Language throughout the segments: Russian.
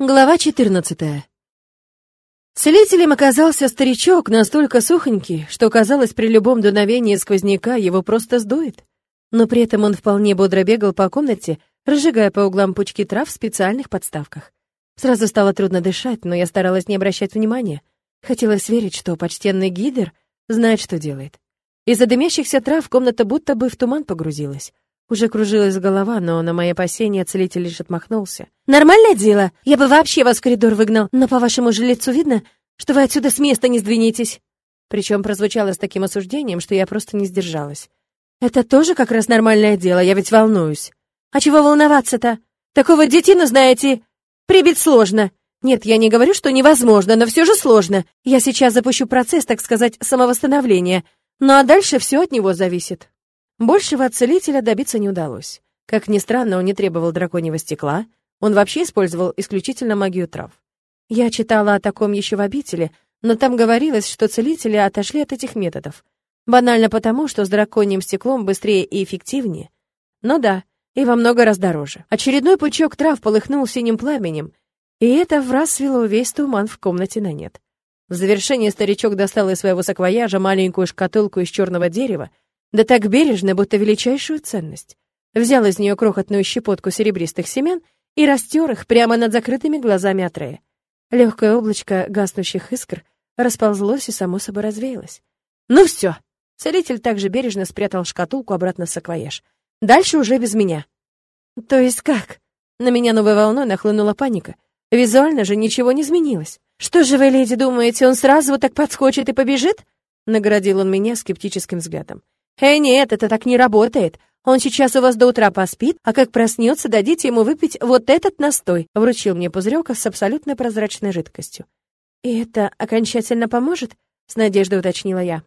Глава 14. Целителем оказался старичок, настолько сухонький, что казалось, при любом дуновении сквозняка его просто сдует. Но при этом он вполне бодро бегал по комнате, разжигая по углам пучки трав в специальных подставках. Сразу стало трудно дышать, но я старалась не обращать внимания. Хотелось верить, что почтенный гидер знает, что делает. Из-за дымящихся трав комната будто бы в туман погрузилась. Уже кружилась голова, но на мои опасения целитель лишь отмахнулся. «Нормальное дело. Я бы вообще вас в коридор выгнал, но по вашему же лицу видно, что вы отсюда с места не сдвинетесь». Причем прозвучало с таким осуждением, что я просто не сдержалась. «Это тоже как раз нормальное дело, я ведь волнуюсь». «А чего волноваться-то? Такого детину, знаете, прибить сложно. Нет, я не говорю, что невозможно, но все же сложно. Я сейчас запущу процесс, так сказать, самовосстановления. Ну а дальше все от него зависит». Большего от целителя добиться не удалось. Как ни странно, он не требовал драконьего стекла, он вообще использовал исключительно магию трав. Я читала о таком еще в обители, но там говорилось, что целители отошли от этих методов. Банально потому, что с драконьим стеклом быстрее и эффективнее. Но да, и во много раз дороже. Очередной пучок трав полыхнул синим пламенем, и это в раз свело весь туман в комнате на нет. В завершение старичок достал из своего саквояжа маленькую шкатулку из черного дерева, да так бережно, будто величайшую ценность. Взял из нее крохотную щепотку серебристых семян и растер их прямо над закрытыми глазами Атрея. Легкое облачко гаснущих искр расползлось и само собой развеялось. «Ну все!» Целитель также бережно спрятал шкатулку обратно в саквояж. «Дальше уже без меня». «То есть как?» На меня новой волной нахлынула паника. Визуально же ничего не изменилось. «Что же вы, леди, думаете, он сразу вот так подскочит и побежит?» Наградил он меня скептическим взглядом. «Эй, нет, это так не работает. Он сейчас у вас до утра поспит, а как проснется, дадите ему выпить вот этот настой», — вручил мне пузырек с абсолютно прозрачной жидкостью. «И это окончательно поможет?» — с надеждой уточнила я.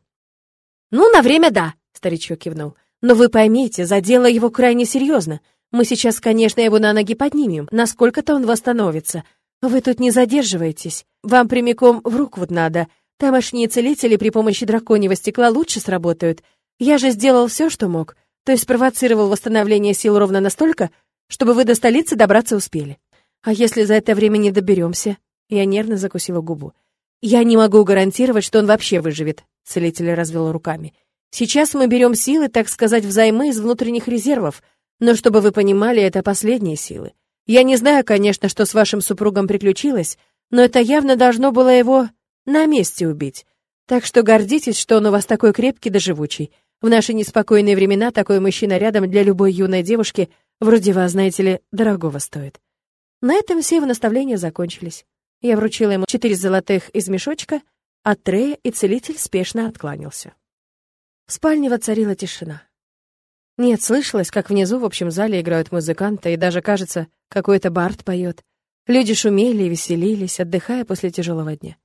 «Ну, на время да», — старичок кивнул. «Но вы поймите, за дело его крайне серьезно. Мы сейчас, конечно, его на ноги поднимем, насколько-то он восстановится. Вы тут не задерживайтесь. Вам прямиком в руку вот надо. Тамошние целители при помощи драконьего стекла лучше сработают. Я же сделал все, что мог, то есть спровоцировал восстановление сил ровно настолько, чтобы вы до столицы добраться успели. А если за это время не доберемся? Я нервно закусила губу. Я не могу гарантировать, что он вообще выживет, целитель развел руками. Сейчас мы берем силы, так сказать, взаймы из внутренних резервов, но чтобы вы понимали, это последние силы. Я не знаю, конечно, что с вашим супругом приключилось, но это явно должно было его на месте убить. Так что гордитесь, что он у вас такой крепкий да живучий. В наши неспокойные времена такой мужчина рядом для любой юной девушки, вроде вас, знаете ли, дорогого стоит. На этом все его наставления закончились. Я вручила ему четыре золотых из мешочка, а Трея и целитель спешно откланялся. В спальне воцарила тишина. Нет, слышалось, как внизу в общем зале играют музыканты, и даже, кажется, какой-то бард поет. Люди шумели и веселились, отдыхая после тяжелого дня.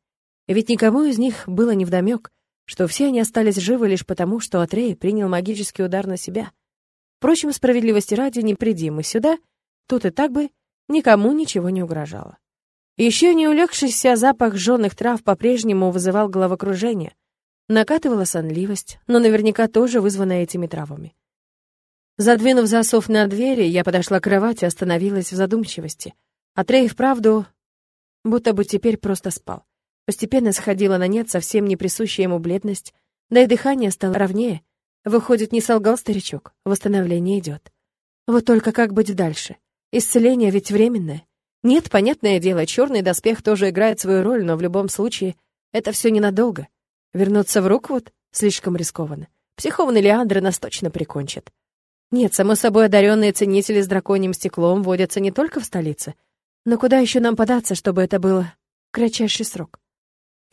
Ведь никому из них было невдомёк, что все они остались живы лишь потому, что Атрей принял магический удар на себя. Впрочем, справедливости ради, не приди мы сюда, тут и так бы никому ничего не угрожало. Еще не улегшийся запах жженых трав по-прежнему вызывал головокружение. Накатывала сонливость, но наверняка тоже вызванная этими травами. Задвинув засов на двери, я подошла к кровати и остановилась в задумчивости. Атрей вправду будто бы теперь просто спал. Постепенно сходила на нет совсем не присущая ему бледность, да и дыхание стало ровнее. Выходит, не солгал старичок, восстановление идет. Вот только как быть дальше? Исцеление ведь временное. Нет, понятное дело, черный доспех тоже играет свою роль, но в любом случае это все ненадолго. Вернуться в Руквуд слишком рискованно. Психованный Леандр нас точно прикончит. Нет, само собой, одаренные ценители с драконьим стеклом водятся не только в столице. Но куда еще нам податься, чтобы это было кратчайший срок?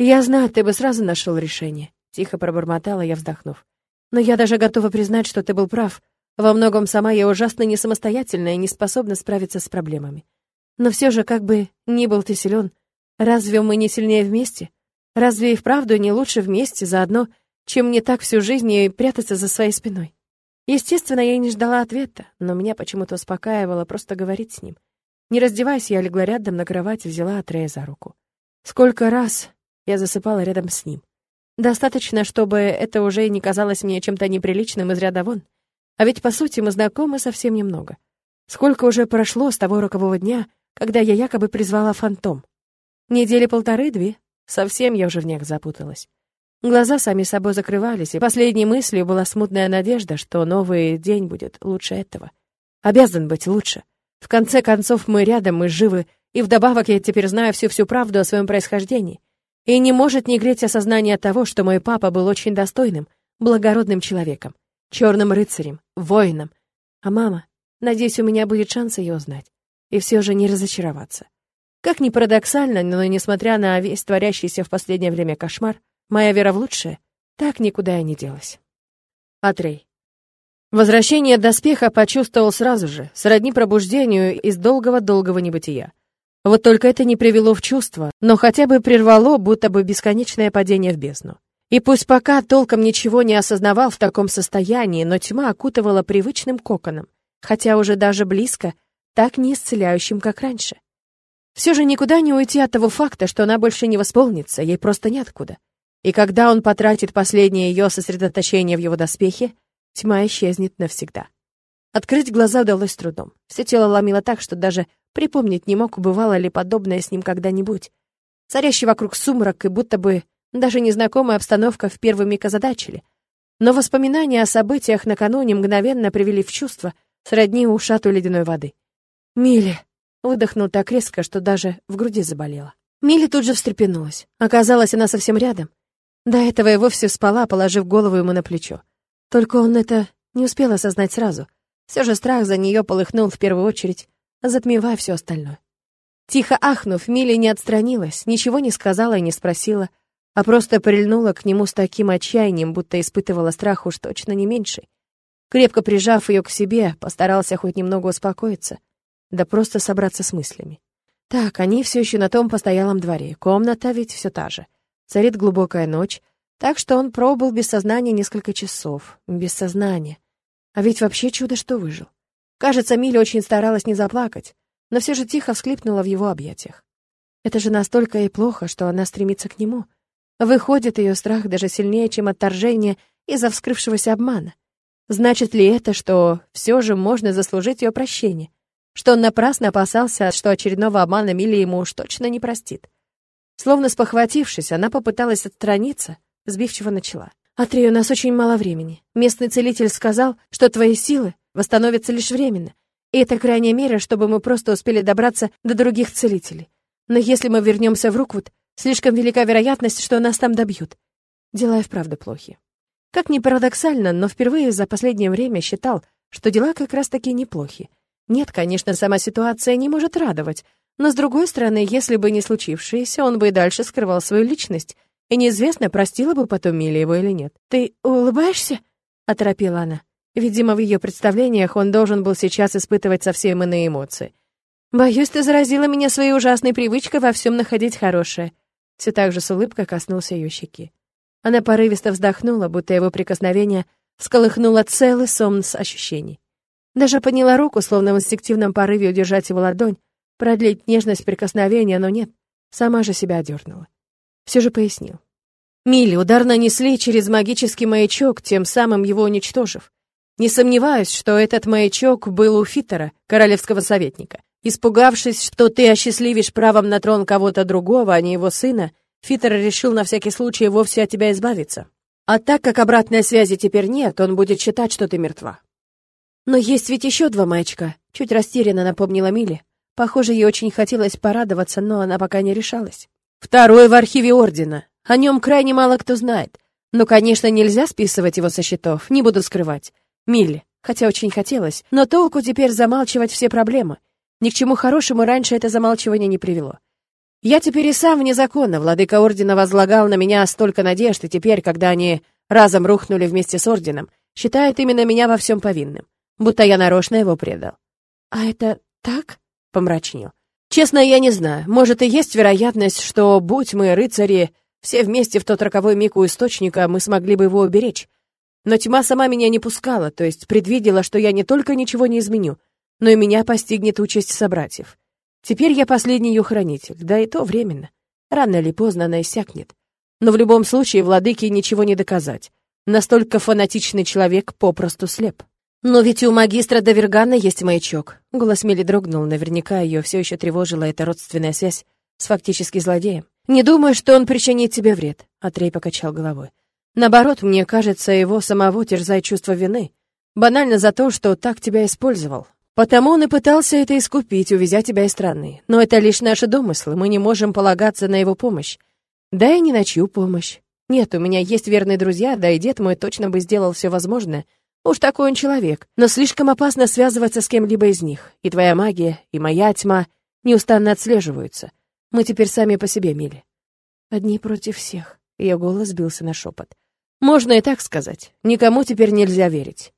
«Я знаю, ты бы сразу нашел решение», — тихо пробормотала я, вздохнув. «Но я даже готова признать, что ты был прав. Во многом сама я ужасно не самостоятельная и не способна справиться с проблемами. Но все же, как бы ни был ты силен, разве мы не сильнее вместе? Разве и вправду не лучше вместе заодно, чем не так всю жизнь и прятаться за своей спиной?» Естественно, я не ждала ответа, но меня почему-то успокаивало просто говорить с ним. Не раздеваясь, я легла рядом на кровать и взяла Атрея за руку. Сколько раз я засыпала рядом с ним. Достаточно, чтобы это уже не казалось мне чем-то неприличным из ряда вон. А ведь, по сути, мы знакомы совсем немного. Сколько уже прошло с того рокового дня, когда я якобы призвала фантом. Недели полторы-две, совсем я уже в них запуталась. Глаза сами собой закрывались, и последней мыслью была смутная надежда, что новый день будет лучше этого. Обязан быть лучше. В конце концов, мы рядом, мы живы, и вдобавок я теперь знаю всю-всю правду о своем происхождении. И не может не греть осознание того, что мой папа был очень достойным, благородным человеком, черным рыцарем, воином. А мама, надеюсь, у меня будет шанс ее узнать. И все же не разочароваться. Как ни парадоксально, но несмотря на весь творящийся в последнее время кошмар, моя вера в лучшее так никуда и не делась. Атрей. Возвращение доспеха почувствовал сразу же, сродни пробуждению из долгого-долгого небытия. Вот только это не привело в чувство, но хотя бы прервало, будто бы бесконечное падение в бездну. И пусть пока толком ничего не осознавал в таком состоянии, но тьма окутывала привычным коконом, хотя уже даже близко, так не исцеляющим, как раньше. Все же никуда не уйти от того факта, что она больше не восполнится, ей просто неоткуда. И когда он потратит последнее ее сосредоточение в его доспехе, тьма исчезнет навсегда. Открыть глаза удалось трудом. Все тело ломило так, что даже припомнить не мог, бывало ли подобное с ним когда-нибудь. Царящий вокруг сумрак и будто бы даже незнакомая обстановка в первый миг озадачили. Но воспоминания о событиях накануне мгновенно привели в чувство, сродни ушату ледяной воды. «Милли!» Выдохнул так резко, что даже в груди заболело. Милли тут же встрепенулась. Оказалось, она совсем рядом. До этого и вовсе спала, положив голову ему на плечо. Только он это не успел осознать сразу. Все же страх за нее полыхнул в первую очередь, затмевая все остальное. Тихо ахнув, Милли не отстранилась, ничего не сказала и не спросила, а просто прильнула к нему с таким отчаянием, будто испытывала страх уж точно не меньше. Крепко прижав ее к себе, постарался хоть немного успокоиться да просто собраться с мыслями. Так, они все еще на том постоялом дворе, комната ведь все та же. Царит глубокая ночь, так что он пробыл без сознания несколько часов. Без сознания. А ведь вообще чудо, что выжил. Кажется, Миля очень старалась не заплакать, но все же тихо всхлипнула в его объятиях. Это же настолько и плохо, что она стремится к нему. Выходит, ее страх даже сильнее, чем отторжение из-за вскрывшегося обмана. Значит ли это, что все же можно заслужить ее прощение? что он напрасно опасался, что очередного обмана Милли ему уж точно не простит. Словно спохватившись, она попыталась отстраниться, сбивчиво начала. «Атрей, у нас очень мало времени. Местный целитель сказал, что твои силы восстановятся лишь временно. И это крайняя мера, чтобы мы просто успели добраться до других целителей. Но если мы вернемся в Руквуд, слишком велика вероятность, что нас там добьют. Дела и вправду плохи. Как ни парадоксально, но впервые за последнее время считал, что дела как раз-таки неплохи. Нет, конечно, сама ситуация не может радовать, но, с другой стороны, если бы не случившееся, он бы и дальше скрывал свою личность, и неизвестно, простила бы потом Милли его или нет. «Ты улыбаешься?» — оторопила она. Видимо, в ее представлениях он должен был сейчас испытывать совсем иные эмоции. «Боюсь, ты заразила меня своей ужасной привычкой во всем находить хорошее». Все так же с улыбкой коснулся ее щеки. Она порывисто вздохнула, будто его прикосновение всколыхнуло целый сон с ощущений. Даже подняла руку, словно в инстинктивном порыве удержать его ладонь, продлить нежность прикосновения, но нет, сама же себя одернула. Все же пояснил. Мили удар нанесли через магический маячок, тем самым его уничтожив. Не сомневаюсь, что этот маячок был у Фитера, королевского советника. Испугавшись, что ты осчастливишь правом на трон кого-то другого, а не его сына, Фитер решил на всякий случай вовсе от тебя избавиться. А так как обратной связи теперь нет, он будет считать, что ты мертва. «Но есть ведь еще два маячка», — чуть растерянно напомнила Милли. Похоже, ей очень хотелось порадоваться, но она пока не решалась. «Второй в архиве Ордена. О нем крайне мало кто знает. Но, конечно, нельзя списывать его со счетов, не буду скрывать. Милли, хотя очень хотелось, но толку теперь замалчивать все проблемы. Ни к чему хорошему раньше это замалчивание не привело. Я теперь и сам вне закона. Владыка Ордена возлагал на меня столько надежд, и теперь, когда они разом рухнули вместе с Орденом, считает именно меня во всем повинным будто я нарочно его предал. «А это так?» — помрачнел. «Честно, я не знаю. Может, и есть вероятность, что, будь мы рыцари, все вместе в тот роковой миг у источника, мы смогли бы его уберечь. Но тьма сама меня не пускала, то есть предвидела, что я не только ничего не изменю, но и меня постигнет участь собратьев. Теперь я последний ее хранитель, да и то временно. Рано или поздно она иссякнет. Но в любом случае владыке ничего не доказать. Настолько фанатичный человек попросту слеп. Но ведь у магистра Давергана есть маячок. Голос Мили дрогнул, наверняка ее все еще тревожила эта родственная связь с фактически злодеем. Не думаю, что он причинит тебе вред, Атрей покачал головой. Наоборот, мне кажется, его самого терзает чувство вины. Банально за то, что так тебя использовал. Потому он и пытался это искупить, увезя тебя из страны. Но это лишь наши домыслы, мы не можем полагаться на его помощь. Да и не на чью помощь. Нет, у меня есть верные друзья, да и дед мой точно бы сделал все возможное, Уж такой он человек, но слишком опасно связываться с кем-либо из них. И твоя магия, и моя тьма неустанно отслеживаются. Мы теперь сами по себе, Мили. Одни против всех. Ее голос сбился на шепот. Можно и так сказать. Никому теперь нельзя верить.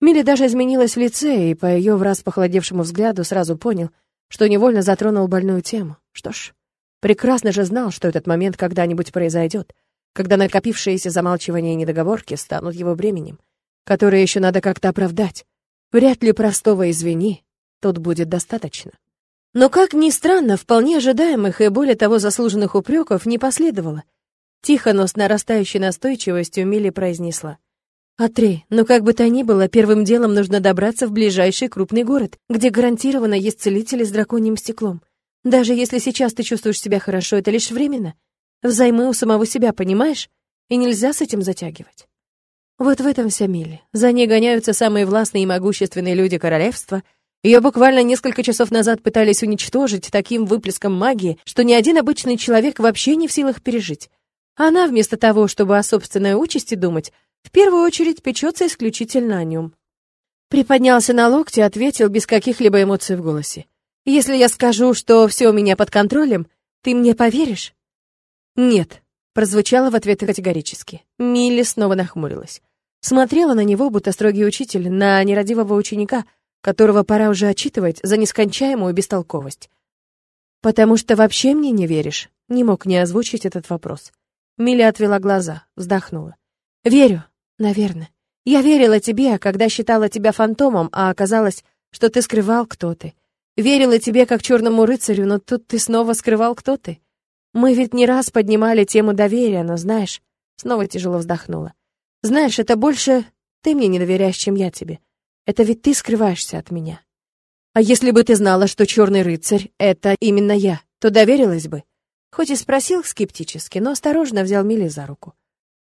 Милли даже изменилась в лице, и по ее враз похолодевшему взгляду сразу понял, что невольно затронул больную тему. Что ж, прекрасно же знал, что этот момент когда-нибудь произойдет, когда накопившиеся замалчивания и недоговорки станут его бременем которое еще надо как-то оправдать. Вряд ли простого «извини» тут будет достаточно. Но, как ни странно, вполне ожидаемых и более того заслуженных упреков не последовало. Тихо, но с нарастающей настойчивостью Милли произнесла. «Атрей, ну как бы то ни было, первым делом нужно добраться в ближайший крупный город, где гарантированно есть целители с драконьим стеклом. Даже если сейчас ты чувствуешь себя хорошо, это лишь временно. Взаймы у самого себя, понимаешь? И нельзя с этим затягивать». Вот в этом вся Милли. За ней гоняются самые властные и могущественные люди королевства. Ее буквально несколько часов назад пытались уничтожить таким выплеском магии, что ни один обычный человек вообще не в силах пережить. Она, вместо того, чтобы о собственной участи думать, в первую очередь печется исключительно о нем. Приподнялся на локте, ответил без каких-либо эмоций в голосе. «Если я скажу, что все у меня под контролем, ты мне поверишь?» «Нет», прозвучало в ответ категорически. Милли снова нахмурилась. Смотрела на него, будто строгий учитель, на нерадивого ученика, которого пора уже отчитывать за нескончаемую бестолковость. «Потому что вообще мне не веришь?» Не мог не озвучить этот вопрос. Миля отвела глаза, вздохнула. «Верю, наверное. Я верила тебе, когда считала тебя фантомом, а оказалось, что ты скрывал, кто ты. Верила тебе, как черному рыцарю, но тут ты снова скрывал, кто ты. Мы ведь не раз поднимали тему доверия, но знаешь...» Снова тяжело вздохнула. Знаешь, это больше ты мне не доверяешь, чем я тебе. Это ведь ты скрываешься от меня. А если бы ты знала, что черный рыцарь — это именно я, то доверилась бы. Хоть и спросил скептически, но осторожно взял Милли за руку.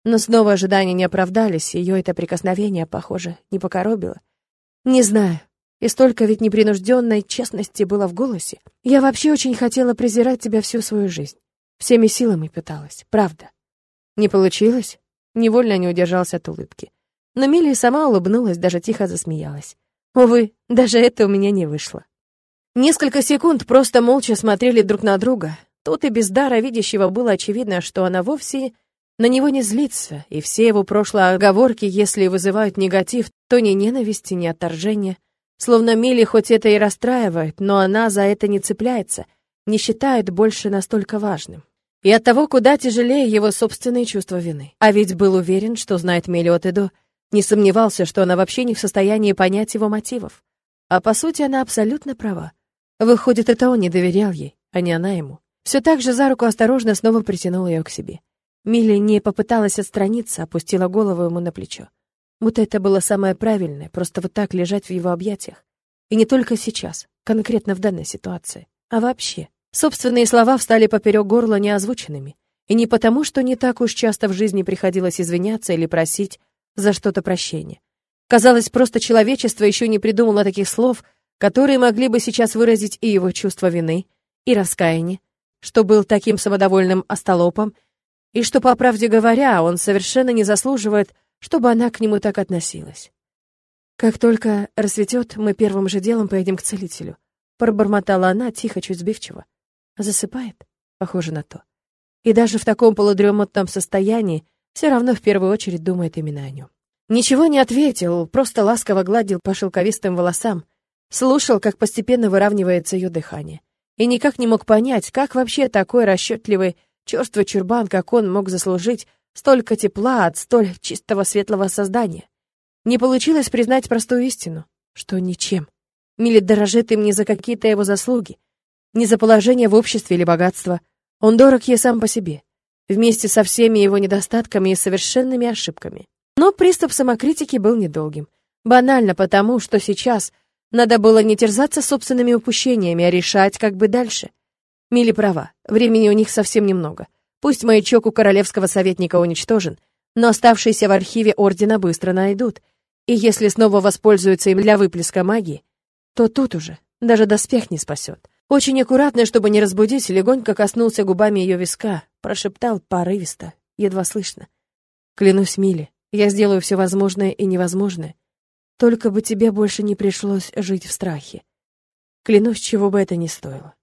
Но снова ожидания не оправдались, ее это прикосновение, похоже, не покоробило. Не знаю. И столько ведь непринужденной честности было в голосе. Я вообще очень хотела презирать тебя всю свою жизнь. Всеми силами пыталась, правда. Не получилось? Невольно не удержался от улыбки. Но Милли сама улыбнулась, даже тихо засмеялась. Увы, даже это у меня не вышло. Несколько секунд просто молча смотрели друг на друга. Тут и без дара видящего было очевидно, что она вовсе на него не злится, и все его прошлые оговорки, если вызывают негатив, то ни ненависти, ни отторжения. Словно Милли хоть это и расстраивает, но она за это не цепляется, не считает больше настолько важным. И от того куда тяжелее его собственные чувства вины. А ведь был уверен, что знает Мелиот Эдо, не сомневался, что она вообще не в состоянии понять его мотивов. А по сути она абсолютно права. Выходит, это он не доверял ей, а не она ему. Все так же за руку осторожно снова притянул ее к себе. Милли не попыталась отстраниться, опустила голову ему на плечо. Будто это было самое правильное, просто вот так лежать в его объятиях. И не только сейчас, конкретно в данной ситуации, а вообще. Собственные слова встали поперек горла неозвученными. И не потому, что не так уж часто в жизни приходилось извиняться или просить за что-то прощения. Казалось, просто человечество еще не придумало таких слов, которые могли бы сейчас выразить и его чувство вины, и раскаяние, что был таким самодовольным остолопом, и что, по правде говоря, он совершенно не заслуживает, чтобы она к нему так относилась. Как только рассветет, мы первым же делом поедем к целителю. Пробормотала она, тихо, чуть сбивчиво. Засыпает? Похоже на то. И даже в таком полудремотном состоянии все равно в первую очередь думает именно о нем. Ничего не ответил, просто ласково гладил по шелковистым волосам, слушал, как постепенно выравнивается ее дыхание. И никак не мог понять, как вообще такой расчетливый, черствый чурбан, как он, мог заслужить столько тепла от столь чистого светлого создания. Не получилось признать простую истину, что ничем. Милит дорожит им не за какие-то его заслуги, не за положение в обществе или богатство. Он дорог ей сам по себе, вместе со всеми его недостатками и совершенными ошибками. Но приступ самокритики был недолгим. Банально потому, что сейчас надо было не терзаться собственными упущениями, а решать, как бы дальше. Мили права, времени у них совсем немного. Пусть маячок у королевского советника уничтожен, но оставшиеся в архиве Ордена быстро найдут. И если снова воспользуются им для выплеска магии, то тут уже даже доспех не спасет. Очень аккуратно, чтобы не разбудить, легонько коснулся губами ее виска, прошептал порывисто, едва слышно. «Клянусь, Мили, я сделаю все возможное и невозможное, только бы тебе больше не пришлось жить в страхе. Клянусь, чего бы это ни стоило.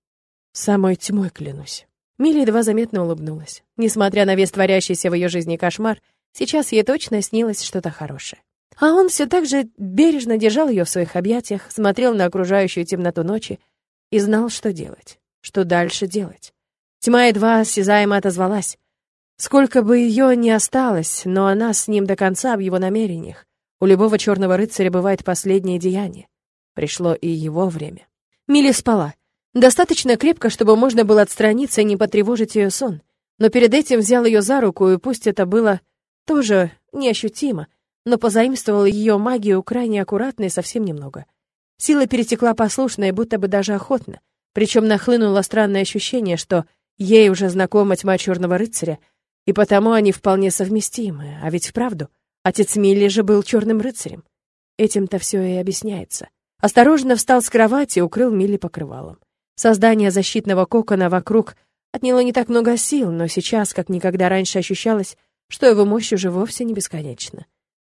Самой тьмой клянусь. Милли едва заметно улыбнулась. Несмотря на весь творящийся в ее жизни кошмар, сейчас ей точно снилось что-то хорошее. А он все так же бережно держал ее в своих объятиях, смотрел на окружающую темноту ночи и знал, что делать, что дальше делать. Тьма едва осязаемо отозвалась. Сколько бы ее ни осталось, но она с ним до конца в его намерениях. У любого черного рыцаря бывает последнее деяние. Пришло и его время. Милли спала. Достаточно крепко, чтобы можно было отстраниться и не потревожить ее сон. Но перед этим взял ее за руку, и пусть это было тоже неощутимо, но позаимствовал ее магию крайне аккуратно и совсем немного. Сила перетекла послушно и будто бы даже охотно. Причем нахлынуло странное ощущение, что ей уже знакома тьма черного рыцаря, и потому они вполне совместимы. А ведь вправду, Отец Милли же был черным рыцарем. Этим-то все и объясняется. Осторожно встал с кровати и укрыл Милли покрывалом. Создание защитного кокона вокруг отняло не так много сил, но сейчас, как никогда раньше, ощущалось, что его мощь уже вовсе не бесконечна.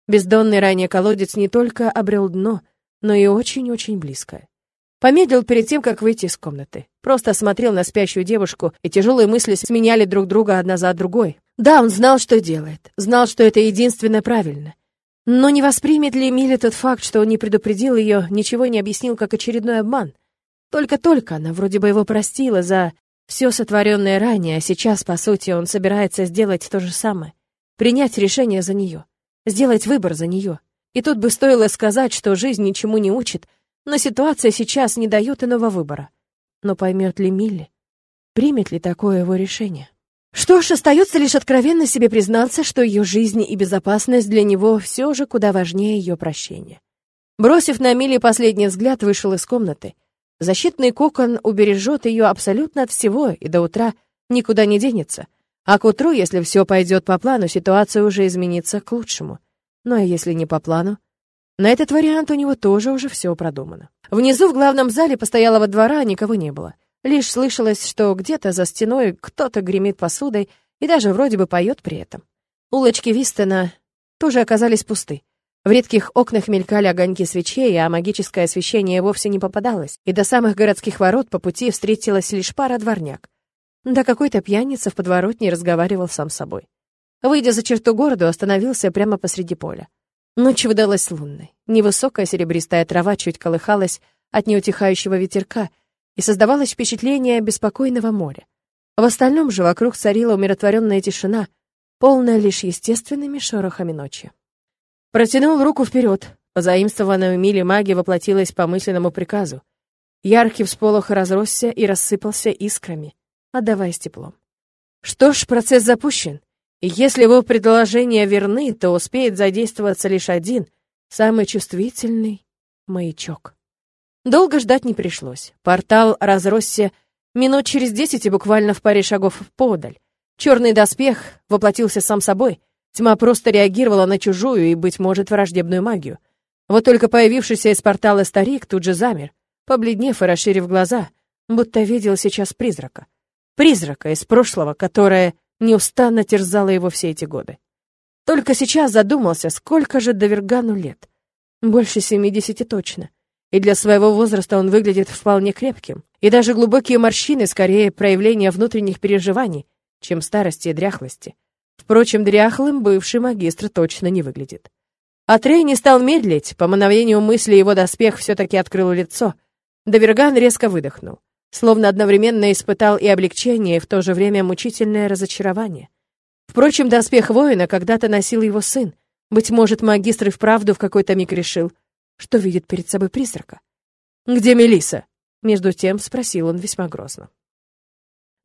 Бездонный ранее колодец не только обрел дно, но и очень-очень близкое. Помедлил перед тем, как выйти из комнаты. Просто смотрел на спящую девушку, и тяжелые мысли сменяли друг друга одна за другой. Да, он знал, что делает, знал, что это единственно правильно. Но не воспримет ли Милли тот факт, что он не предупредил ее, ничего не объяснил, как очередной обман? Только-только она вроде бы его простила за все сотворенное ранее, а сейчас, по сути, он собирается сделать то же самое. Принять решение за нее, сделать выбор за нее. И тут бы стоило сказать, что жизнь ничему не учит, но ситуация сейчас не дает иного выбора. Но поймет ли Милли? Примет ли такое его решение? Что ж, остается лишь откровенно себе признаться, что ее жизнь и безопасность для него все же куда важнее ее прощения. Бросив на Милли последний взгляд, вышел из комнаты. Защитный кокон убережет ее абсолютно от всего и до утра никуда не денется. А к утру, если все пойдет по плану, ситуация уже изменится к лучшему. Ну а если не по плану? На этот вариант у него тоже уже все продумано. Внизу в главном зале постоялого двора никого не было. Лишь слышалось, что где-то за стеной кто-то гремит посудой и даже вроде бы поет при этом. Улочки Вистона тоже оказались пусты. В редких окнах мелькали огоньки свечей, а магическое освещение вовсе не попадалось, и до самых городских ворот по пути встретилась лишь пара дворняк. Да какой-то пьяница в подворотне разговаривал сам с собой. Выйдя за черту города, остановился прямо посреди поля. Ночь выдалась лунной. Невысокая серебристая трава чуть колыхалась от неутихающего ветерка, и создавалось впечатление беспокойного моря. В остальном же вокруг царила умиротворенная тишина, полная лишь естественными шорохами ночи. Протянул руку вперед. Позаимствованная у Мили магия воплотилась по мысленному приказу. Яркий всполох разросся и рассыпался искрами, отдаваясь теплом. Что ж, процесс запущен. Если его предложения верны, то успеет задействоваться лишь один, самый чувствительный маячок. Долго ждать не пришлось. Портал разросся минут через десять и буквально в паре шагов подаль. Черный доспех воплотился сам собой. Тьма просто реагировала на чужую и, быть может, враждебную магию. Вот только появившийся из портала старик тут же замер, побледнев и расширив глаза, будто видел сейчас призрака. Призрака из прошлого, которое неустанно терзало его все эти годы. Только сейчас задумался, сколько же Довергану лет. Больше семидесяти точно и для своего возраста он выглядит вполне крепким. И даже глубокие морщины скорее проявление внутренних переживаний, чем старости и дряхлости. Впрочем, дряхлым бывший магистр точно не выглядит. Атрей не стал медлить, по мановению мысли его доспех все-таки открыл лицо. Доверган резко выдохнул, словно одновременно испытал и облегчение, и в то же время мучительное разочарование. Впрочем, доспех воина когда-то носил его сын. Быть может, магистр и вправду в какой-то миг решил — что видит перед собой призрака. «Где Мелиса? Между тем спросил он весьма грозно.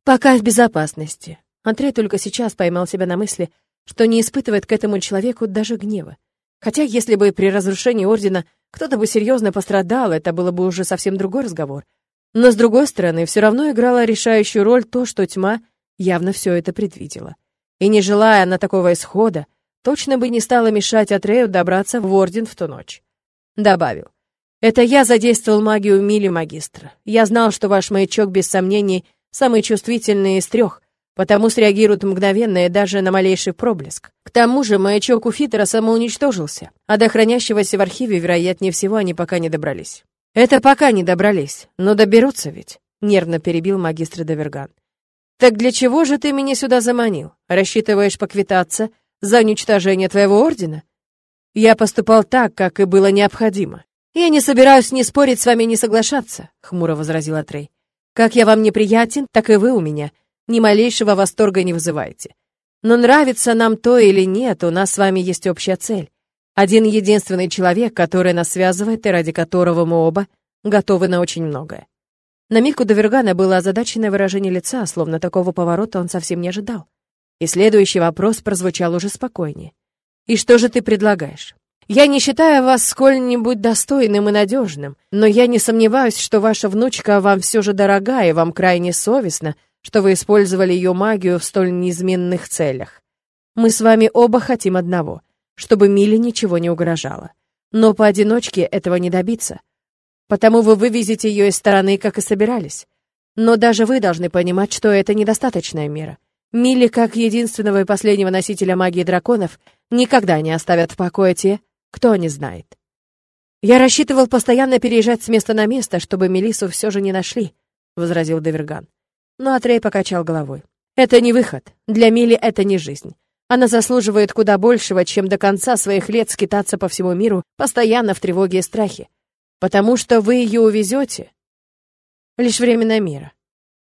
«Пока в безопасности». Андрей только сейчас поймал себя на мысли, что не испытывает к этому человеку даже гнева. Хотя, если бы при разрушении Ордена кто-то бы серьезно пострадал, это было бы уже совсем другой разговор. Но, с другой стороны, все равно играла решающую роль то, что тьма явно все это предвидела. И не желая на такого исхода, точно бы не стала мешать Атрею добраться в Орден в ту ночь. Добавил. Это я задействовал магию Мили Магистра. Я знал, что ваш маячок, без сомнений, самый чувствительный из трех, потому среагирует мгновенно и даже на малейший проблеск. К тому же маячок у Фитера самоуничтожился, а до хранящегося в архиве, вероятнее всего, они пока не добрались. «Это пока не добрались, но доберутся ведь», — нервно перебил магистр Даверган. «Так для чего же ты меня сюда заманил? Рассчитываешь поквитаться за уничтожение твоего ордена?» «Я поступал так, как и было необходимо. Я не собираюсь ни спорить с вами, ни соглашаться», — хмуро возразил Атрей. «Как я вам неприятен, так и вы у меня ни малейшего восторга не вызываете. Но нравится нам то или нет, у нас с вами есть общая цель. Один единственный человек, который нас связывает и ради которого мы оба готовы на очень многое. На миг у Довергана было озадаченное выражение лица, словно такого поворота он совсем не ожидал. И следующий вопрос прозвучал уже спокойнее. «И что же ты предлагаешь?» «Я не считаю вас сколь-нибудь достойным и надежным, но я не сомневаюсь, что ваша внучка вам все же дорога и вам крайне совестно, что вы использовали ее магию в столь неизменных целях. Мы с вами оба хотим одного, чтобы Миле ничего не угрожало. Но поодиночке этого не добиться. Потому вы вывезете ее из стороны, как и собирались. Но даже вы должны понимать, что это недостаточная мера. Милли, как единственного и последнего носителя магии драконов, никогда не оставят в покое те, кто не знает. Я рассчитывал постоянно переезжать с места на место, чтобы Мелису все же не нашли, возразил Деверган. Но Атрей покачал головой. «Это не выход. Для Мили это не жизнь. Она заслуживает куда большего, чем до конца своих лет скитаться по всему миру, постоянно в тревоге и страхе. Потому что вы ее увезете. Лишь временная мера.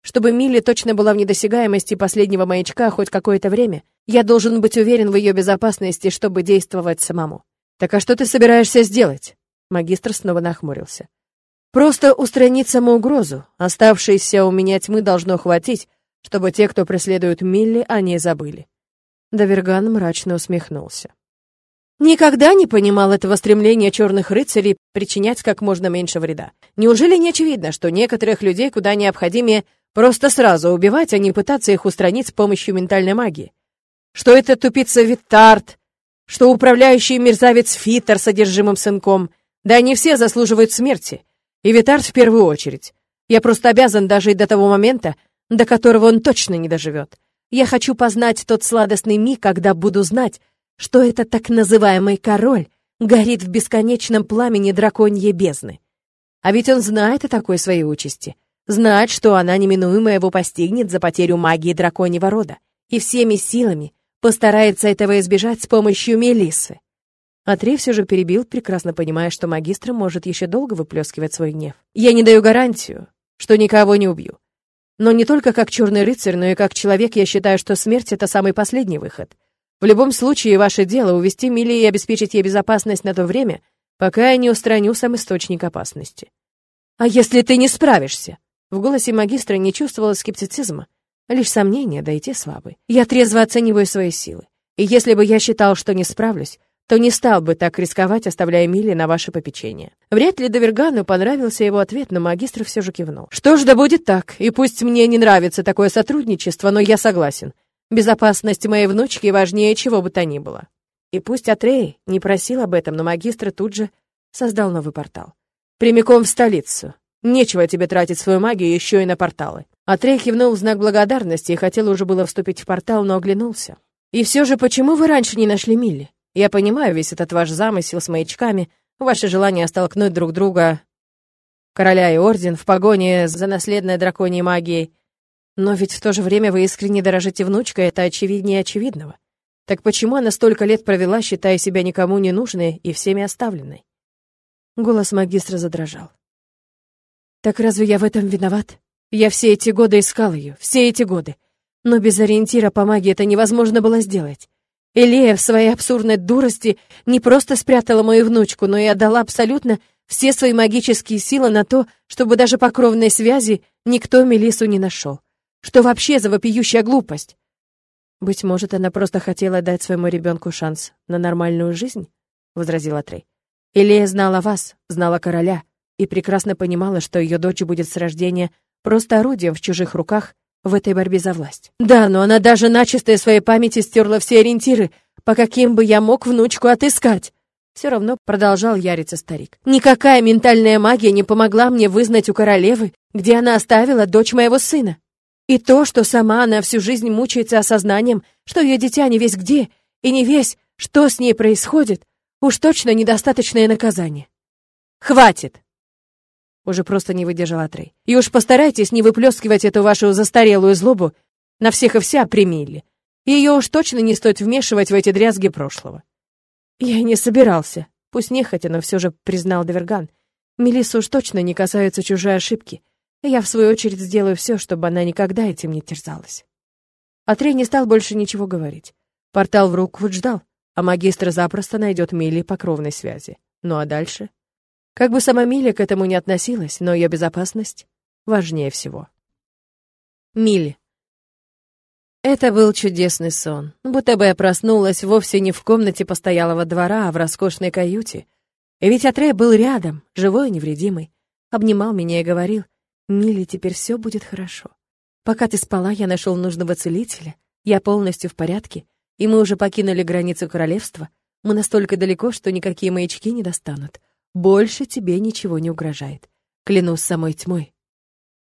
Чтобы Милли точно была в недосягаемости последнего маячка хоть какое-то время, я должен быть уверен в ее безопасности, чтобы действовать самому. Так а что ты собираешься сделать? Магистр снова нахмурился. Просто устранить саму угрозу. Оставшейся у меня тьмы должно хватить, чтобы те, кто преследует Милли, о ней забыли. Даверган мрачно усмехнулся. Никогда не понимал этого стремления черных рыцарей причинять как можно меньше вреда. Неужели не очевидно, что некоторых людей куда необходимее просто сразу убивать, а не пытаться их устранить с помощью ментальной магии? Что это тупица Виттарт, что управляющий мерзавец Фитер содержимым сынком, да они все заслуживают смерти. И Витард в первую очередь. Я просто обязан дожить до того момента, до которого он точно не доживет. Я хочу познать тот сладостный миг, когда буду знать, что этот так называемый король горит в бесконечном пламени драконьей бездны. А ведь он знает о такой своей участи. Знает, что она неминуемо его постигнет за потерю магии драконьего рода. И всеми силами постарается этого избежать с помощью Мелиссы. Атрей все же перебил, прекрасно понимая, что магистр может еще долго выплескивать свой гнев. «Я не даю гарантию, что никого не убью. Но не только как черный рыцарь, но и как человек я считаю, что смерть — это самый последний выход. В любом случае, ваше дело — увести Мили и обеспечить ей безопасность на то время, пока я не устраню сам источник опасности. А если ты не справишься?» В голосе магистра не чувствовалось скептицизма, лишь сомнения, да и те слабые. «Я трезво оцениваю свои силы. И если бы я считал, что не справлюсь, то не стал бы так рисковать, оставляя Милли на ваше попечение. Вряд ли Довергану понравился его ответ, но магистр все же кивнул. Что ж, да будет так, и пусть мне не нравится такое сотрудничество, но я согласен. Безопасность моей внучки важнее чего бы то ни было. И пусть Атрей не просил об этом, но магистр тут же создал новый портал. Прямиком в столицу. Нечего тебе тратить свою магию еще и на порталы. Атрей кивнул в знак благодарности и хотел уже было вступить в портал, но оглянулся. И все же, почему вы раньше не нашли Милли? Я понимаю весь этот ваш замысел с маячками, ваше желание столкнуть друг друга, короля и орден, в погоне за наследной драконьей магией. Но ведь в то же время вы искренне дорожите внучкой, это очевиднее очевидного. Так почему она столько лет провела, считая себя никому не нужной и всеми оставленной? Голос магистра задрожал. Так разве я в этом виноват? Я все эти годы искал ее, все эти годы. Но без ориентира по магии это невозможно было сделать. Элея в своей абсурдной дурости не просто спрятала мою внучку, но и отдала абсолютно все свои магические силы на то, чтобы даже по кровной связи никто Мелису не нашел. Что вообще за вопиющая глупость? Быть может, она просто хотела дать своему ребенку шанс на нормальную жизнь? — возразила Трей. «Илея знала вас, знала короля, и прекрасно понимала, что ее дочь будет с рождения просто орудием в чужих руках в этой борьбе за власть. Да, но она даже начисто из своей памяти стерла все ориентиры, по каким бы я мог внучку отыскать. Все равно продолжал яриться старик. Никакая ментальная магия не помогла мне вызнать у королевы, где она оставила дочь моего сына. И то, что сама она всю жизнь мучается осознанием, что ее дитя не весь где, и не весь, что с ней происходит, уж точно недостаточное наказание. Хватит! Уже просто не выдержала Трей. И уж постарайтесь не выплескивать эту вашу застарелую злобу на всех и вся при Милле. Ее уж точно не стоит вмешивать в эти дрязги прошлого. Я и не собирался. Пусть нехотя, но все же признал Деверган. Мелиссу уж точно не касаются чужие ошибки. И я, в свою очередь, сделаю все, чтобы она никогда этим не терзалась. А Трей не стал больше ничего говорить. Портал в руку ждал, а магистр запросто найдет Милли по кровной связи. Ну а дальше? Как бы сама Милли к этому не относилась, но ее безопасность важнее всего. Милли. Это был чудесный сон, будто бы я проснулась вовсе не в комнате постоялого двора, а в роскошной каюте. И ведь Атрей был рядом, живой и невредимый, обнимал меня и говорил, «Милли, теперь все будет хорошо. Пока ты спала, я нашел нужного целителя, я полностью в порядке, и мы уже покинули границу королевства, мы настолько далеко, что никакие маячки не достанут. Больше тебе ничего не угрожает. Клянусь самой тьмой.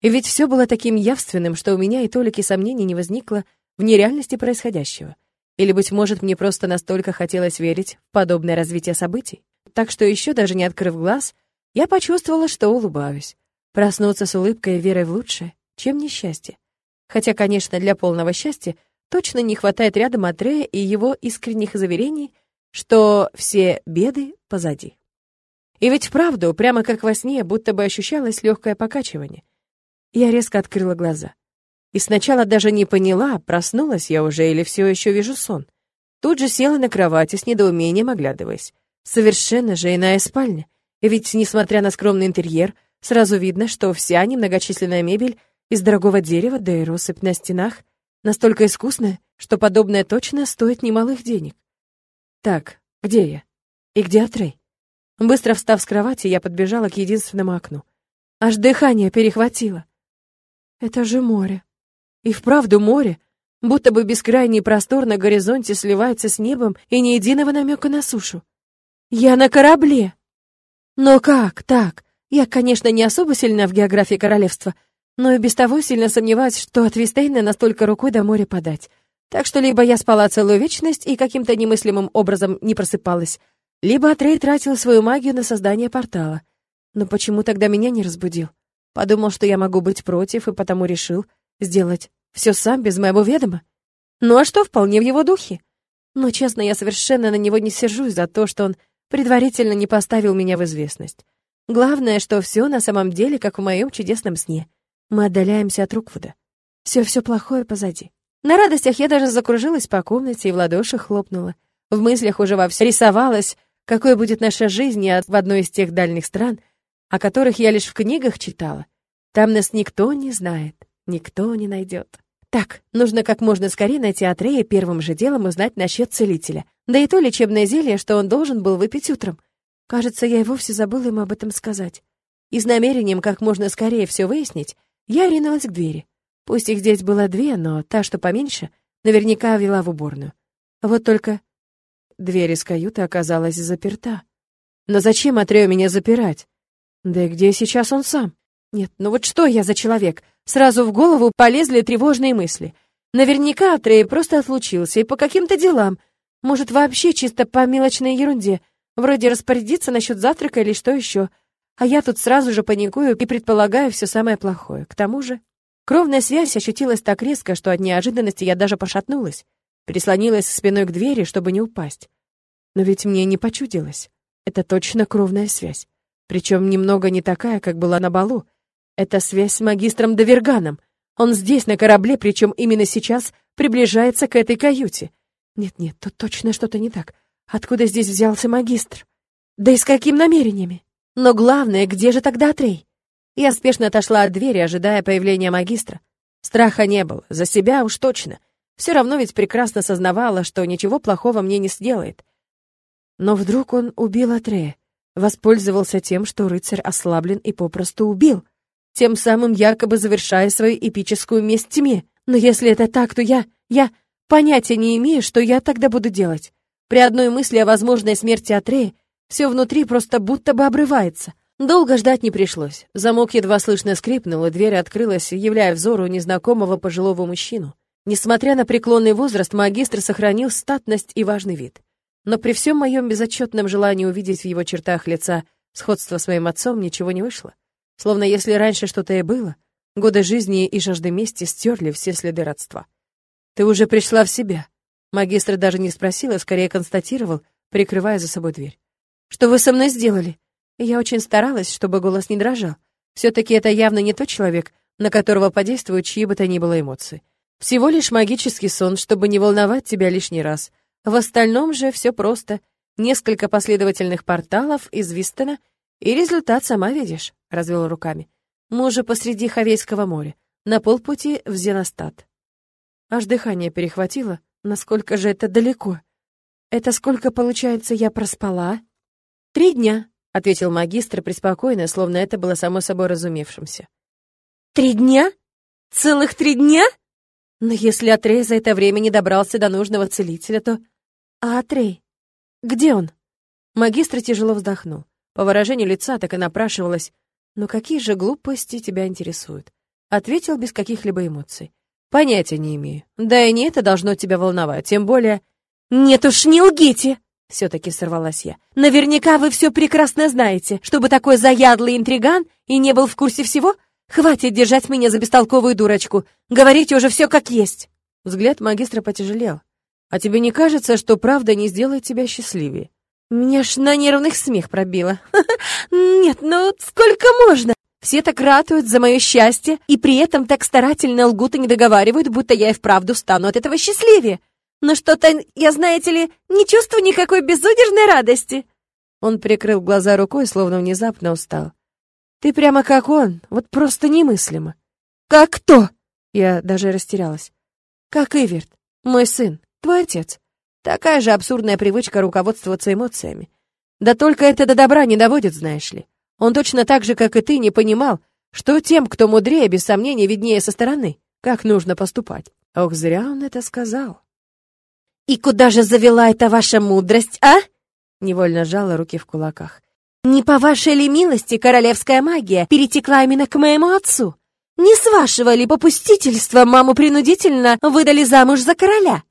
И ведь все было таким явственным, что у меня и толики сомнений не возникло в нереальности происходящего. Или, быть может, мне просто настолько хотелось верить в подобное развитие событий. Так что еще даже не открыв глаз, я почувствовала, что улыбаюсь. Проснуться с улыбкой и верой в лучшее, чем несчастье. Хотя, конечно, для полного счастья точно не хватает рядом Атрея и его искренних заверений, что все беды позади. И ведь вправду, прямо как во сне, будто бы ощущалось легкое покачивание. Я резко открыла глаза. И сначала даже не поняла, проснулась я уже или все еще вижу сон. Тут же села на кровати с недоумением оглядываясь. Совершенно же иная спальня. И ведь, несмотря на скромный интерьер, сразу видно, что вся немногочисленная мебель из дорогого дерева, да и россыпь на стенах, настолько искусная, что подобное точно стоит немалых денег. Так, где я? И где Атрей? Быстро встав с кровати, я подбежала к единственному окну. Аж дыхание перехватило. Это же море. И вправду море, будто бы бескрайний простор на горизонте сливается с небом и ни единого намека на сушу. Я на корабле. Но как так? Я, конечно, не особо сильна в географии королевства, но и без того сильно сомневаюсь, что от Вистейна настолько рукой до моря подать. Так что либо я спала целую вечность и каким-то немыслимым образом не просыпалась, либо Атрей тратил свою магию на создание портала. Но почему тогда меня не разбудил? Подумал, что я могу быть против, и потому решил сделать все сам, без моего ведома. Ну а что, вполне в его духе. Но, честно, я совершенно на него не сержусь за то, что он предварительно не поставил меня в известность. Главное, что все на самом деле, как в моем чудесном сне. Мы отдаляемся от Руквуда. Все-все плохое позади. На радостях я даже закружилась по комнате и в ладоши хлопнула. В мыслях уже во все рисовалась какой будет наша жизнь в одной из тех дальних стран, о которых я лишь в книгах читала. Там нас никто не знает, никто не найдет. Так, нужно как можно скорее найти Атрея первым же делом узнать насчет целителя. Да и то лечебное зелье, что он должен был выпить утром. Кажется, я и вовсе забыла ему об этом сказать. И с намерением как можно скорее все выяснить, я ринулась к двери. Пусть их здесь было две, но та, что поменьше, наверняка вела в уборную. Вот только Дверь из каюты оказалась заперта. Но зачем Атрею меня запирать? Да и где сейчас он сам? Нет, ну вот что я за человек? Сразу в голову полезли тревожные мысли. Наверняка Атрей просто отлучился и по каким-то делам. Может, вообще чисто по мелочной ерунде. Вроде распорядиться насчет завтрака или что еще. А я тут сразу же паникую и предполагаю все самое плохое. К тому же... Кровная связь ощутилась так резко, что от неожиданности я даже пошатнулась. Прислонилась спиной к двери, чтобы не упасть. Но ведь мне не почудилось. Это точно кровная связь. Причем немного не такая, как была на балу. Это связь с магистром Доверганом. Он здесь, на корабле, причем именно сейчас приближается к этой каюте. Нет-нет, тут точно что-то не так. Откуда здесь взялся магистр? Да и с какими намерениями? Но главное, где же тогда Атрей? Я спешно отошла от двери, ожидая появления магистра. Страха не было, за себя уж точно. Все равно ведь прекрасно сознавала, что ничего плохого мне не сделает. Но вдруг он убил Атрея, воспользовался тем, что рыцарь ослаблен и попросту убил, тем самым якобы завершая свою эпическую месть тьме. Но если это так, то я... я понятия не имею, что я тогда буду делать. При одной мысли о возможной смерти Атрея все внутри просто будто бы обрывается. Долго ждать не пришлось. Замок едва слышно скрипнул, и дверь открылась, являя взору незнакомого пожилого мужчину. Несмотря на преклонный возраст, магистр сохранил статность и важный вид. Но при всем моем безотчетном желании увидеть в его чертах лица сходство с моим отцом ничего не вышло. Словно если раньше что-то и было, годы жизни и жажды мести стерли все следы родства. «Ты уже пришла в себя», Магистр даже не спросил, а скорее констатировал, прикрывая за собой дверь. «Что вы со мной сделали?» Я очень старалась, чтобы голос не дрожал. Все-таки это явно не тот человек, на которого подействуют чьи бы то ни было эмоции. Всего лишь магический сон, чтобы не волновать тебя лишний раз. В остальном же все просто. Несколько последовательных порталов из Вистона, и результат сама видишь, — развел руками. Мы уже посреди Хавейского моря, на полпути в Зеностат. Аж дыхание перехватило, Насколько же это далеко? Это сколько, получается, я проспала? Три дня, ответил магистр преспокойно, словно это было само собой разумевшимся. Три дня? Целых три дня? Но если Атрей за это время не добрался до нужного целителя, то... А Атрей? Где он? Магистр тяжело вздохнул. По выражению лица так и напрашивалось. «Но какие же глупости тебя интересуют?» Ответил без каких-либо эмоций. Понятия не имею. Да и не это должно тебя волновать, тем более... Нет уж, не лгите! Все-таки сорвалась я. Наверняка вы все прекрасно знаете, чтобы такой заядлый интриган и не был в курсе всего. Хватит держать меня за бестолковую дурочку. Говорите уже все как есть. Взгляд магистра потяжелел. А тебе не кажется, что правда не сделает тебя счастливее? Меня ж на нервных смех пробило. Нет, ну сколько можно? Все так ратуют за мое счастье, и при этом так старательно лгут и не договаривают, будто я и вправду стану от этого счастливее. Но что-то, я, знаете ли, не чувствую никакой безудержной радости». Он прикрыл глаза рукой, словно внезапно устал. «Ты прямо как он, вот просто немыслимо». «Как кто?» Я даже растерялась. «Как Иверт, мой сын, твой отец. Такая же абсурдная привычка руководствоваться эмоциями. Да только это до добра не доводит, знаешь ли. Он точно так же, как и ты, не понимал, что тем, кто мудрее, без сомнения, виднее со стороны, как нужно поступать. Ох, зря он это сказал. «И куда же завела эта ваша мудрость, а?» Невольно сжала руки в кулаках. «Не по вашей ли милости королевская магия перетекла именно к моему отцу? Не с вашего ли попустительства маму принудительно выдали замуж за короля?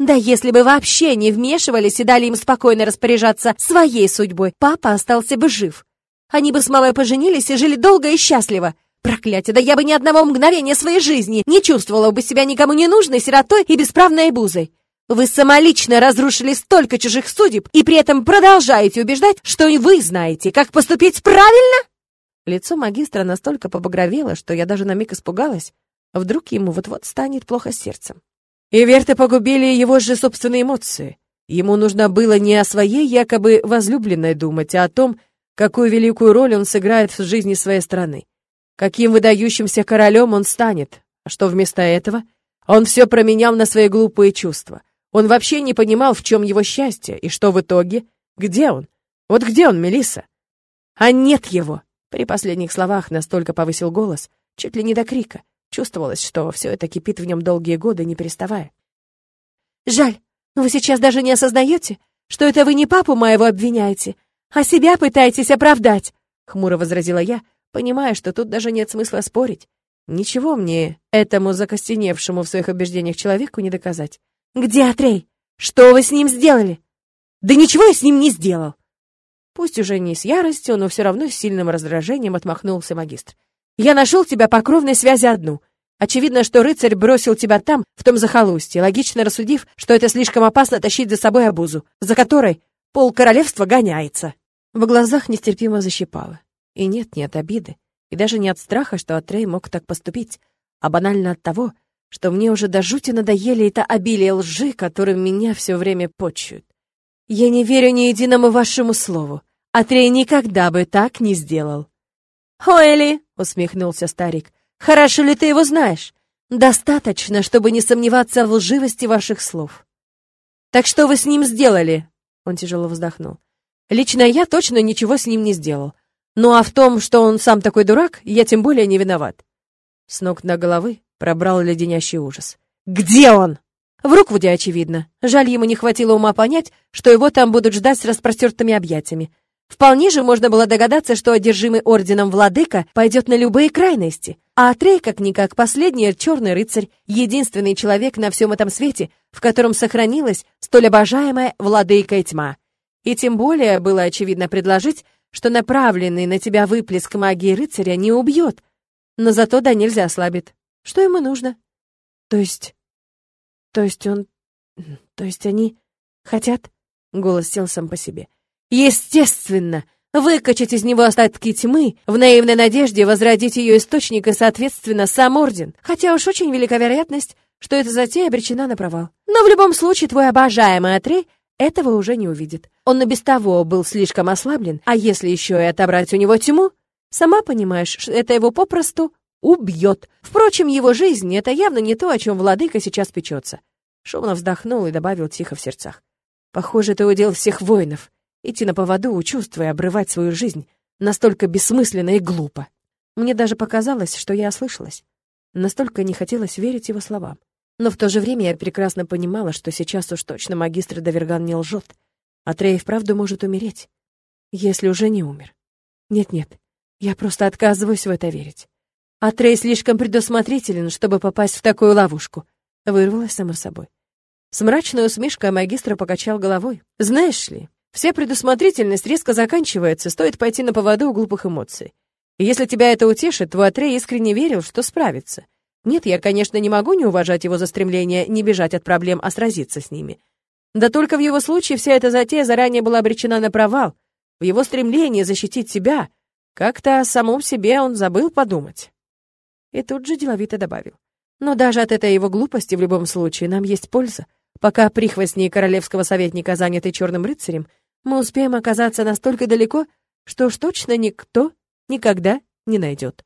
Да если бы вообще не вмешивались и дали им спокойно распоряжаться своей судьбой, папа остался бы жив. Они бы с мамой поженились и жили долго и счастливо. Проклятие, да я бы ни одного мгновения своей жизни не чувствовала бы себя никому не нужной, сиротой и бесправной бузой. Вы самолично разрушили столько чужих судеб и при этом продолжаете убеждать, что и вы знаете, как поступить правильно? Лицо магистра настолько побагровело, что я даже на миг испугалась. Вдруг ему вот-вот станет плохо сердцем. И верты погубили его же собственные эмоции. Ему нужно было не о своей якобы возлюбленной думать, а о том, какую великую роль он сыграет в жизни своей страны, каким выдающимся королем он станет, а что вместо этого? Он все променял на свои глупые чувства. Он вообще не понимал, в чем его счастье, и что в итоге? Где он? Вот где он, Мелисса? А нет его! При последних словах настолько повысил голос, чуть ли не до крика. Чувствовалось, что все это кипит в нем долгие годы, не переставая. «Жаль, но вы сейчас даже не осознаете, что это вы не папу моего обвиняете, а себя пытаетесь оправдать!» — хмуро возразила я, понимая, что тут даже нет смысла спорить. Ничего мне, этому закостеневшему в своих убеждениях человеку, не доказать. «Где Атрей? Что вы с ним сделали?» «Да ничего я с ним не сделал!» Пусть уже не с яростью, но все равно с сильным раздражением отмахнулся магистр. «Я нашел тебя по кровной связи одну. Очевидно, что рыцарь бросил тебя там, в том захолустье, логично рассудив, что это слишком опасно тащить за собой обузу, за которой пол королевства гоняется». В глазах нестерпимо защипало. И нет, не от обиды, и даже не от страха, что Атрей мог так поступить, а банально от того, что мне уже до жути надоели это обилие лжи, которым меня все время почуют. Я не верю ни единому вашему слову. Атрей никогда бы так не сделал. «Хоэли!» — усмехнулся старик. «Хорошо ли ты его знаешь? Достаточно, чтобы не сомневаться в лживости ваших слов. Так что вы с ним сделали?» Он тяжело вздохнул. Лично я точно ничего с ним не сделал. Ну а в том, что он сам такой дурак, я тем более не виноват. С ног на головы пробрал леденящий ужас. «Где он?» В Руквуде, очевидно. Жаль, ему не хватило ума понять, что его там будут ждать с распростертыми объятиями. Вполне же можно было догадаться, что одержимый орденом владыка пойдет на любые крайности. А Атрей, как-никак, последний черный рыцарь, единственный человек на всем этом свете, в котором сохранилась столь обожаемая владыка тьма. И тем более было очевидно предложить, что направленный на тебя выплеск магии рыцаря не убьет, но зато да нельзя ослабит. Что ему нужно? То есть то есть он... То есть они хотят...» Голос сел сам по себе. «Естественно! Выкачать из него остатки тьмы, в наивной надежде возродить ее источник и, соответственно, сам Орден. Хотя уж очень велика вероятность, что эта затея обречена на провал. Но в любом случае твой обожаемый Атрей этого уже не увидит. Он и без того был слишком ослаблен, а если еще и отобрать у него тьму, сама понимаешь, это его попросту Убьет. Впрочем, его жизнь — это явно не то, о чем владыка сейчас печется. Шумно вздохнул и добавил тихо в сердцах. Похоже, это удел всех воинов. Идти на поводу, чувствуя обрывать свою жизнь, настолько бессмысленно и глупо. Мне даже показалось, что я ослышалась. Настолько не хотелось верить его словам. Но в то же время я прекрасно понимала, что сейчас уж точно магистр Даверган не лжет. А Трей вправду может умереть. Если уже не умер. Нет-нет, я просто отказываюсь в это верить. А Трей слишком предусмотрителен, чтобы попасть в такую ловушку. Вырвалась само собой. С мрачной усмешкой магистра покачал головой. Знаешь ли, вся предусмотрительность резко заканчивается, стоит пойти на поводу у глупых эмоций. И если тебя это утешит, твой Атрей искренне верил, что справится. Нет, я, конечно, не могу не уважать его за стремление не бежать от проблем, а сразиться с ними. Да только в его случае вся эта затея заранее была обречена на провал. В его стремлении защитить себя, как-то о самом себе он забыл подумать. И тут же деловито добавил. Но даже от этой его глупости в любом случае нам есть польза. Пока прихвостни королевского советника заняты черным рыцарем, мы успеем оказаться настолько далеко, что уж точно никто никогда не найдет.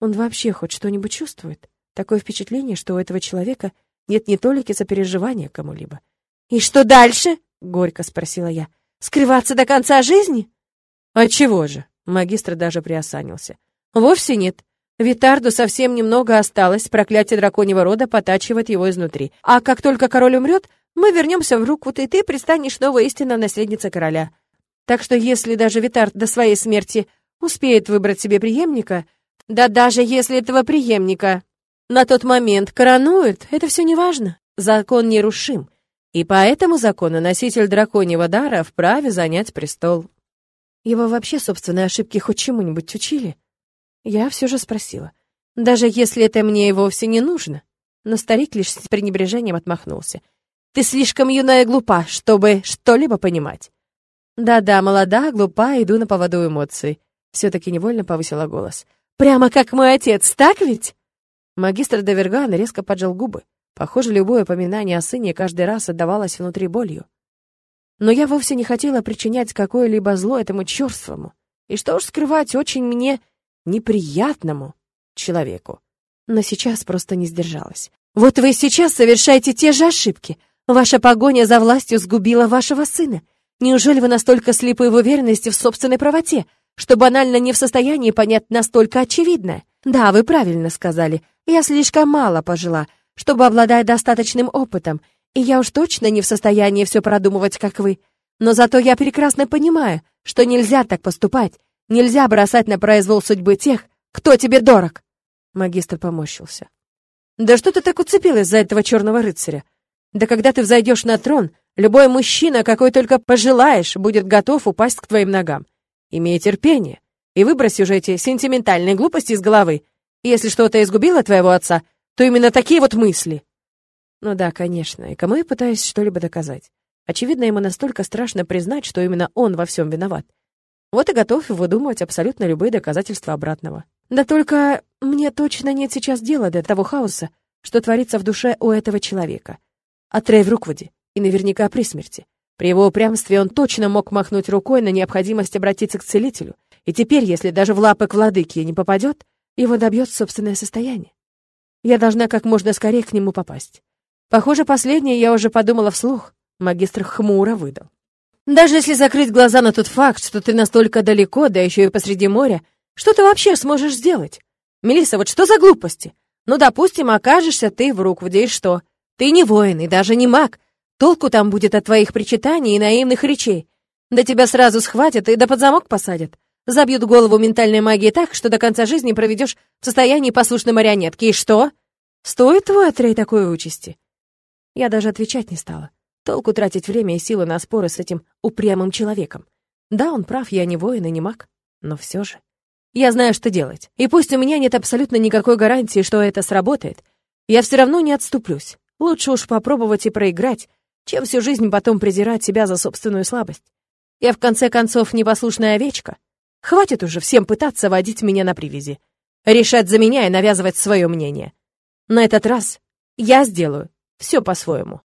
Он вообще хоть что-нибудь чувствует? Такое впечатление, что у этого человека нет ни толики сопереживания кому-либо. «И что дальше?» — горько спросила я. «Скрываться до конца жизни?» «А чего же?» — магистр даже приосанился. «Вовсе нет. Витарду совсем немного осталось, проклятие драконьего рода потачивает его изнутри. А как только король умрет, мы вернемся в Руквуд, и ты пристанешь новой истинной наследницей короля. Так что если даже Витард до своей смерти успеет выбрать себе преемника, да даже если этого преемника на тот момент коронуют, это все не важно. Закон нерушим. И по этому закону носитель драконьего дара вправе занять престол. Его вообще собственные ошибки хоть чему-нибудь учили? Я все же спросила. Даже если это мне и вовсе не нужно. Но старик лишь с пренебрежением отмахнулся. Ты слишком юная и глупа, чтобы что-либо понимать. Да-да, молода, глупа, иду на поводу эмоций. Все-таки невольно повысила голос. Прямо как мой отец, так ведь? Магистр Даверган резко поджал губы. Похоже, любое упоминание о сыне каждый раз отдавалось внутри болью. Но я вовсе не хотела причинять какое-либо зло этому черствому. И что уж скрывать, очень мне неприятному человеку. Но сейчас просто не сдержалась. Вот вы сейчас совершаете те же ошибки. Ваша погоня за властью сгубила вашего сына. Неужели вы настолько слепы в уверенности в собственной правоте, что банально не в состоянии понять настолько очевидное? Да, вы правильно сказали. Я слишком мало пожила, чтобы обладать достаточным опытом, и я уж точно не в состоянии все продумывать, как вы. Но зато я прекрасно понимаю, что нельзя так поступать, Нельзя бросать на произвол судьбы тех, кто тебе дорог. Магистр поморщился. Да что ты так уцепилась за этого черного рыцаря? Да когда ты взойдешь на трон, любой мужчина, какой только пожелаешь, будет готов упасть к твоим ногам. Имей терпение и выброси уже эти сентиментальные глупости из головы. Если что-то изгубило твоего отца, то именно такие вот мысли. Ну да, конечно, и кому я пытаюсь что-либо доказать? Очевидно, ему настолько страшно признать, что именно он во всем виноват. Вот и готов выдумывать абсолютно любые доказательства обратного. Да только мне точно нет сейчас дела до того хаоса, что творится в душе у этого человека. А Трей в Руквуде, и наверняка при смерти. При его упрямстве он точно мог махнуть рукой на необходимость обратиться к целителю. И теперь, если даже в лапы к владыке не попадет, его добьет собственное состояние. Я должна как можно скорее к нему попасть. Похоже, последнее я уже подумала вслух. Магистр хмуро выдал. Даже если закрыть глаза на тот факт, что ты настолько далеко, да еще и посреди моря, что ты вообще сможешь сделать? Мелисса, вот что за глупости? Ну, допустим, окажешься ты в Руквуде, и что? Ты не воин и даже не маг. Толку там будет от твоих причитаний и наивных речей. Да тебя сразу схватят и да под замок посадят. Забьют голову ментальной магией так, что до конца жизни проведешь в состоянии послушной марионетки. И что? Стоит твой отрей такой участи? Я даже отвечать не стала. Толку тратить время и силы на споры с этим упрямым человеком. Да, он прав, я не воин и не маг, но все же. Я знаю, что делать. И пусть у меня нет абсолютно никакой гарантии, что это сработает, я все равно не отступлюсь. Лучше уж попробовать и проиграть, чем всю жизнь потом презирать себя за собственную слабость. Я, в конце концов, непослушная овечка. Хватит уже всем пытаться водить меня на привязи. Решать за меня и навязывать свое мнение. На этот раз я сделаю все по-своему.